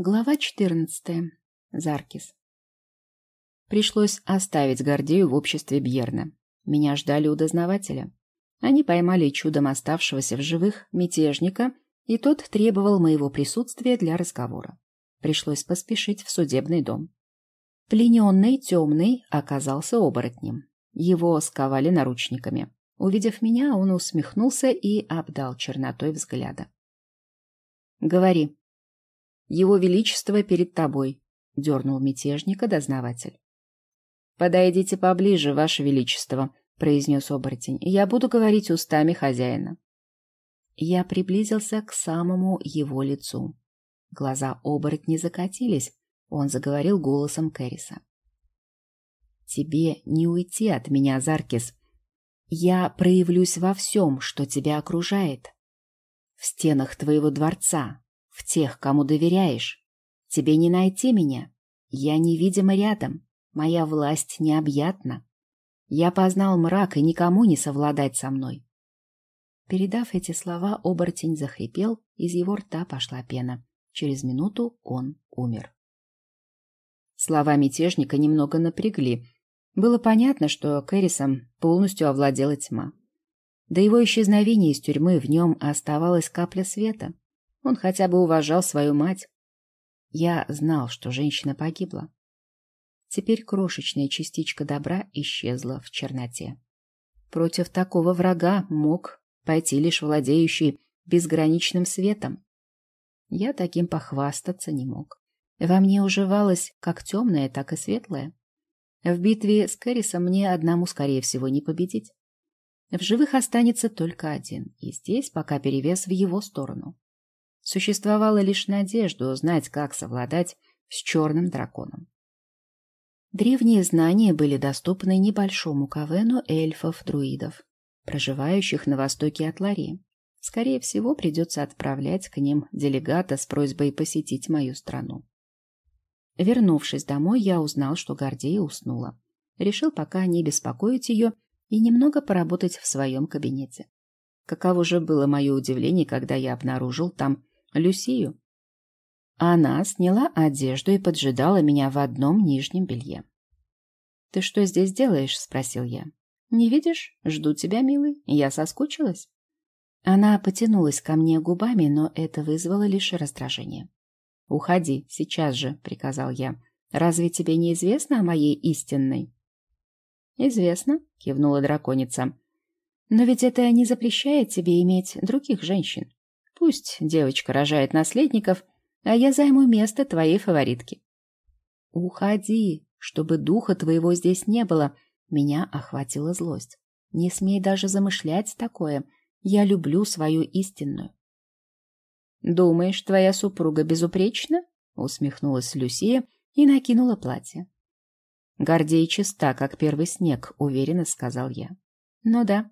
Глава 14. Заркис. Пришлось оставить Гордею в обществе Бьерна. Меня ждали у дознавателя. Они поймали чудом оставшегося в живых мятежника, и тот требовал моего присутствия для разговора. Пришлось поспешить в судебный дом. Плененный темный оказался оборотнем. Его сковали наручниками. Увидев меня, он усмехнулся и обдал чернотой взгляда. «Говори», его Величество перед тобой, — дернул мятежника дознаватель. — Подойдите поближе, Ваше Величество, — произнес оборотень. — Я буду говорить устами хозяина. Я приблизился к самому его лицу. Глаза оборотня закатились. Он заговорил голосом Кэриса. «Тебе не уйти от меня, Заркис. Я проявлюсь во всем, что тебя окружает. В стенах твоего дворца, в тех, кому доверяешь. Тебе не найти меня. Я невидима рядом. Моя власть необъятна. Я познал мрак, и никому не совладать со мной. Передав эти слова, оборотень захрипел, из его рта пошла пена. Через минуту он умер. Слова мятежника немного напрягли. Было понятно, что Кэррисом полностью овладела тьма. До его исчезновения из тюрьмы в нем оставалась капля света. Он хотя бы уважал свою мать. Я знал, что женщина погибла. Теперь крошечная частичка добра исчезла в черноте. Против такого врага мог пойти лишь владеющий безграничным светом. Я таким похвастаться не мог. Во мне уживалось как темное, так и светлое. В битве с Кэррисом мне одному, скорее всего, не победить. В живых останется только один, и здесь пока перевес в его сторону. Существовала лишь надежда узнать, как совладать с черным драконом. Древние знания были доступны небольшому кавену эльфов-друидов, проживающих на востоке от Лари. Скорее всего, придется отправлять к ним делегата с просьбой посетить мою страну. Вернувшись домой, я узнал, что Гордея уснула. Решил пока не беспокоить ее и немного поработать в своем кабинете. Каково же было мое удивление, когда я обнаружил там Люсию. Она сняла одежду и поджидала меня в одном нижнем белье. «Ты что здесь делаешь?» — спросил я. «Не видишь? Жду тебя, милый. Я соскучилась». Она потянулась ко мне губами, но это вызвало лишь раздражение. «Уходи, сейчас же», — приказал я. «Разве тебе не известно о моей истинной?» «Известно», — кивнула драконица. «Но ведь это не запрещает тебе иметь других женщин. Пусть девочка рожает наследников, а я займу место твоей фаворитки. Уходи, чтобы духа твоего здесь не было. Меня охватила злость. Не смей даже замышлять такое. Я люблю свою истинную. Думаешь, твоя супруга безупречна? Усмехнулась Люсия и накинула платье. Гордей чиста, как первый снег, уверенно сказал я. Ну да,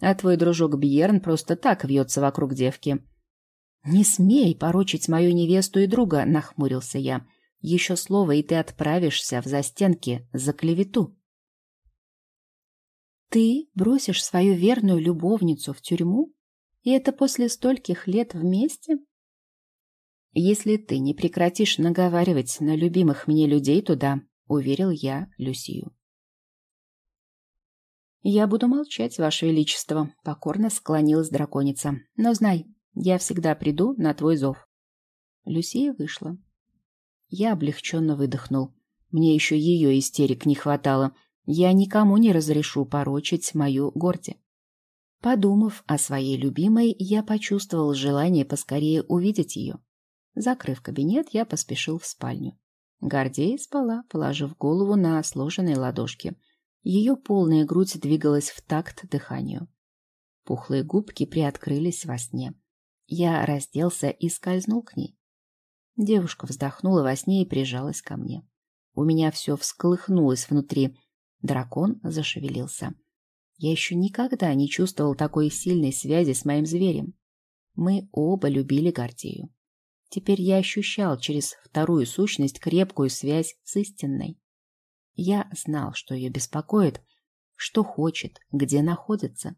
а твой дружок Бьерн просто так вьется вокруг девки. «Не смей порочить мою невесту и друга», — нахмурился я. «Еще слово, и ты отправишься в застенки за клевету». «Ты бросишь свою верную любовницу в тюрьму? И это после стольких лет вместе?» «Если ты не прекратишь наговаривать на любимых мне людей туда», — уверил я Люсию. «Я буду молчать, Ваше Величество», — покорно склонилась драконица. «Но знай, я всегда приду на твой зов. Люсия вышла. Я облегченно выдохнул. Мне еще ее истерик не хватало. Я никому не разрешу порочить мою горди. Подумав о своей любимой, я почувствовал желание поскорее увидеть ее. Закрыв кабинет, я поспешил в спальню. Гордея спала, положив голову на сложенные ладошки. Ее полная грудь двигалась в такт дыханию. Пухлые губки приоткрылись во сне. Я разделся и скользнул к ней. Девушка вздохнула во сне и прижалась ко мне. У меня все всколыхнулось внутри. Дракон зашевелился. Я еще никогда не чувствовал такой сильной связи с моим зверем. Мы оба любили Гордею. Теперь я ощущал через вторую сущность крепкую связь с истинной. Я знал, что ее беспокоит, что хочет, где находится.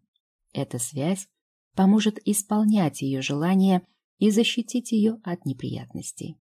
Эта связь поможет исполнять ее желания и защитить ее от неприятностей.